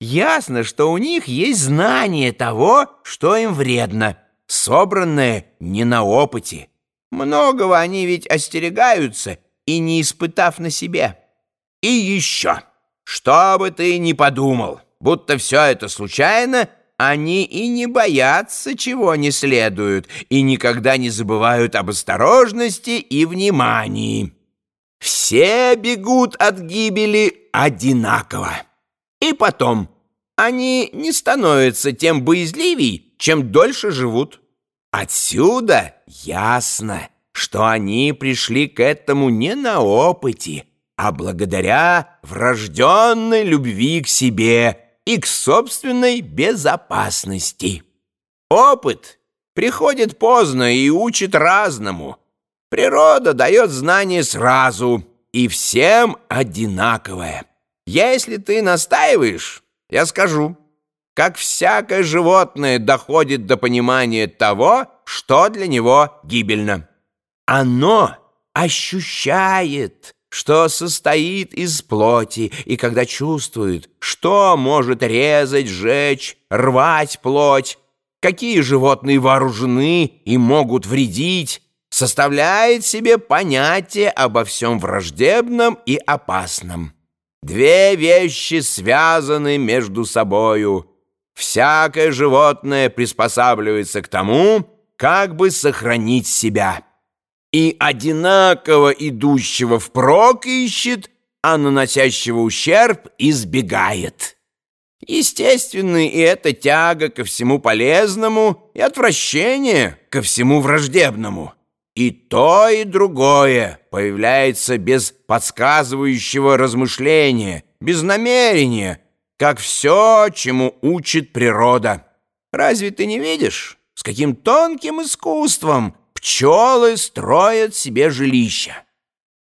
ясно, что у них есть знание того, что им вредно, собранное не на опыте. Многого они ведь остерегаются и не испытав на себе. И еще, что бы ты ни подумал, будто все это случайно, они и не боятся, чего не следует, и никогда не забывают об осторожности и внимании. Все бегут от гибели одинаково. И потом, они не становятся тем боязливей, чем дольше живут. Отсюда ясно, что они пришли к этому не на опыте, а благодаря врожденной любви к себе и к собственной безопасности. Опыт приходит поздно и учит разному. Природа дает знания сразу и всем одинаковое. Если ты настаиваешь, я скажу, как всякое животное доходит до понимания того, что для него гибельно. Оно ощущает, что состоит из плоти, и когда чувствует, что может резать, жечь, рвать плоть, какие животные вооружены и могут вредить, составляет себе понятие обо всем враждебном и опасном. Две вещи связаны между собою. Всякое животное приспосабливается к тому, как бы сохранить себя. И одинаково идущего впрок ищет, а наносящего ущерб избегает. Естественно, и эта тяга ко всему полезному, и отвращение ко всему враждебному. И то, и другое появляется без подсказывающего размышления, без намерения, как все, чему учит природа. Разве ты не видишь, с каким тонким искусством пчелы строят себе жилища?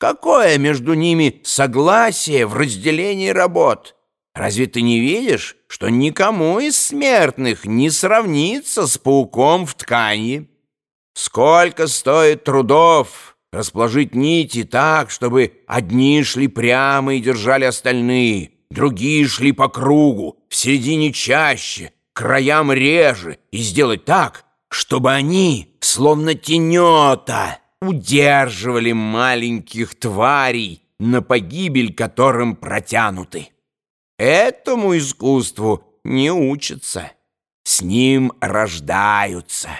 Какое между ними согласие в разделении работ? Разве ты не видишь, что никому из смертных не сравнится с пауком в ткани? Сколько стоит трудов расположить нити так, чтобы одни шли прямо и держали остальные, другие шли по кругу, в середине чаще, краям реже, и сделать так, чтобы они, словно тенета, удерживали маленьких тварей, на погибель которым протянуты. Этому искусству не учатся, с ним рождаются.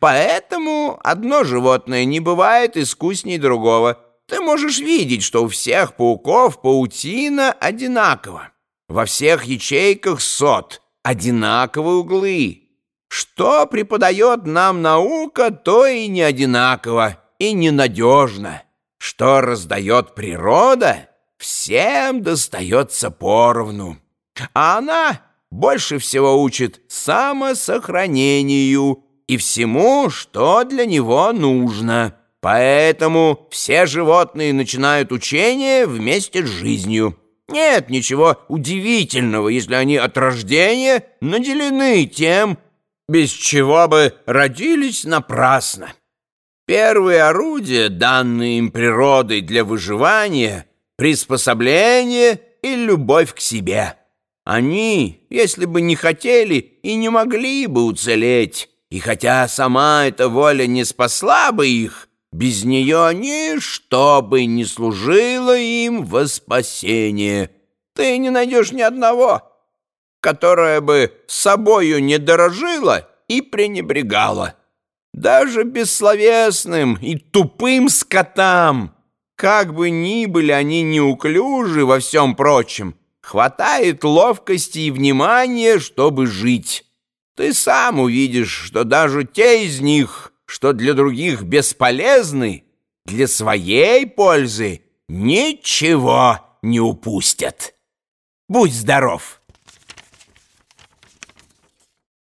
Поэтому одно животное не бывает искусней другого. Ты можешь видеть, что у всех пауков паутина одинакова. Во всех ячейках сот одинаковые углы. Что преподает нам наука, то и не одинаково, и ненадежно. Что раздает природа, всем достается поровну. А она больше всего учит самосохранению – и всему, что для него нужно. Поэтому все животные начинают учение вместе с жизнью. Нет ничего удивительного, если они от рождения наделены тем, без чего бы родились напрасно. Первые орудия, данные им природой для выживания, приспособление и любовь к себе. Они, если бы не хотели и не могли бы уцелеть, и хотя сама эта воля не спасла бы их, без нее ничто бы не служило им во спасение. Ты не найдешь ни одного, которое бы собою не дорожила и пренебрегала. Даже бессловесным и тупым скотам, как бы ни были они неуклюжи во всем прочем, хватает ловкости и внимания, чтобы жить». Ты сам увидишь, что даже те из них, что для других бесполезны, для своей пользы ничего не упустят. Будь здоров!